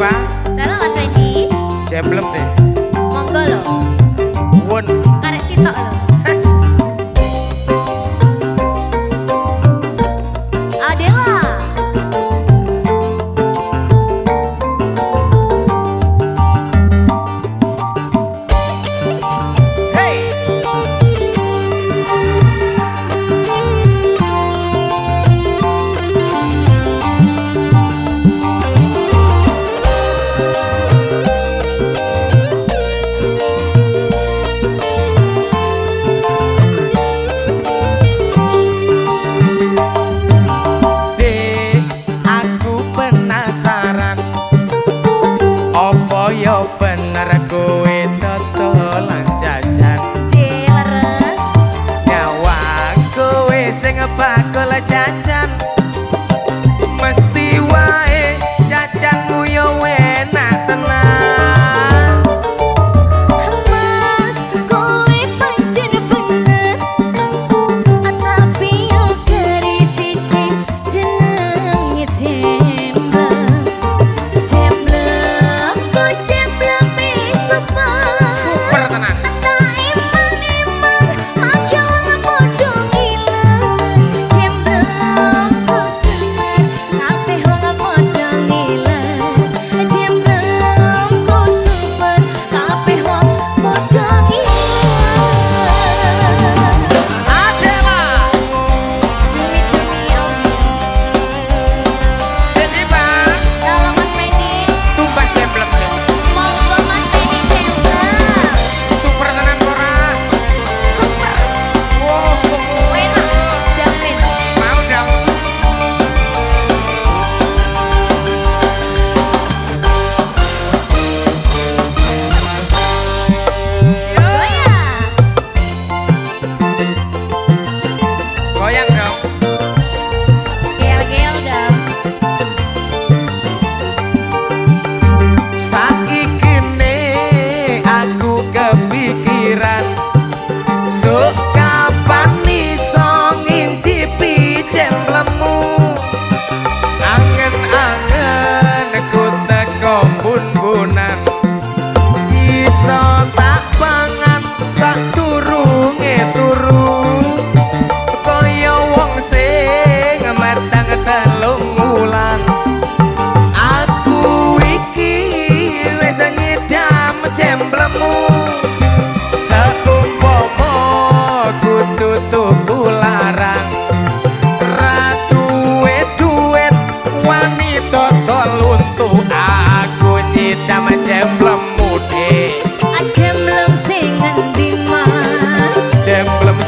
Deva Dalam Mas Wendy Jeblok deh. Monggo Won.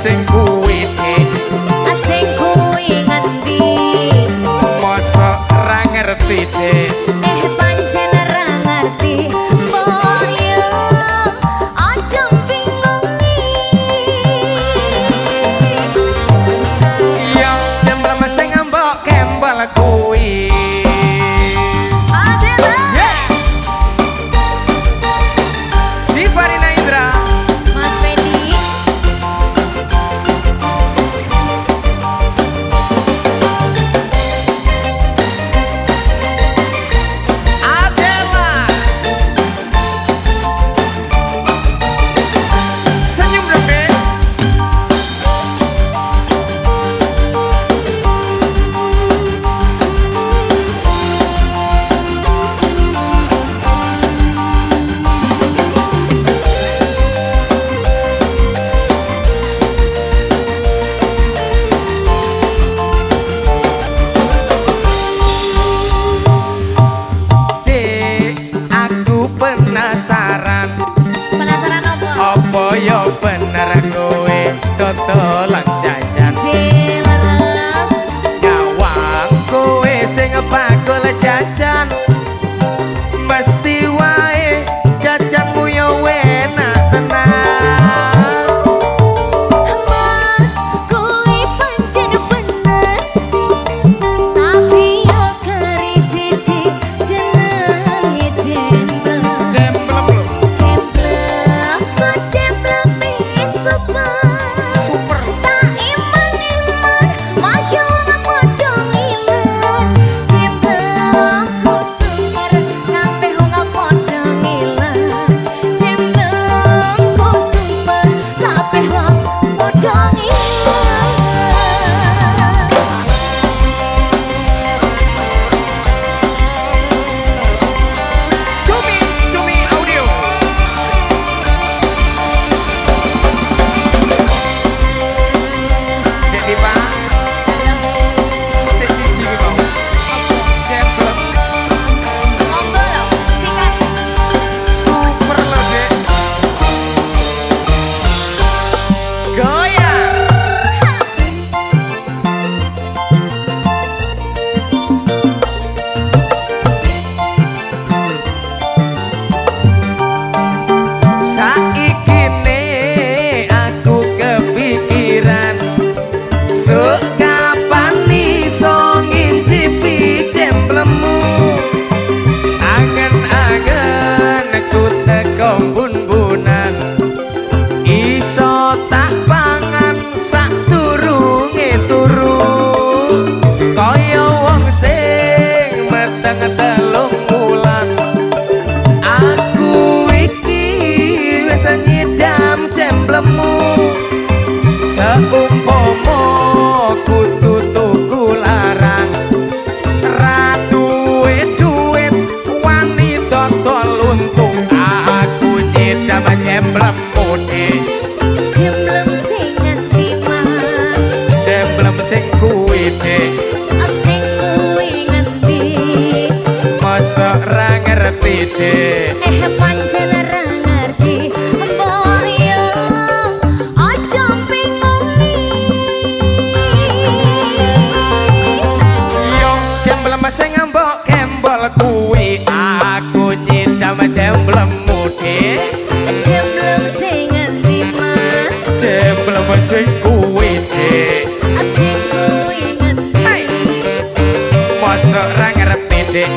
sem cor. Jemblemu seumpama kudu tuku larang. Ratu duit wani dodol untung aku nyedam jemblemu de Jemblem sing ngendi mas. Jemblem sing kuwi de Sing kuwi ngendi masa ra ngerti de Eh pancen sweet kuwite asik kuwi ngendi hey. masa ra ngarep pendek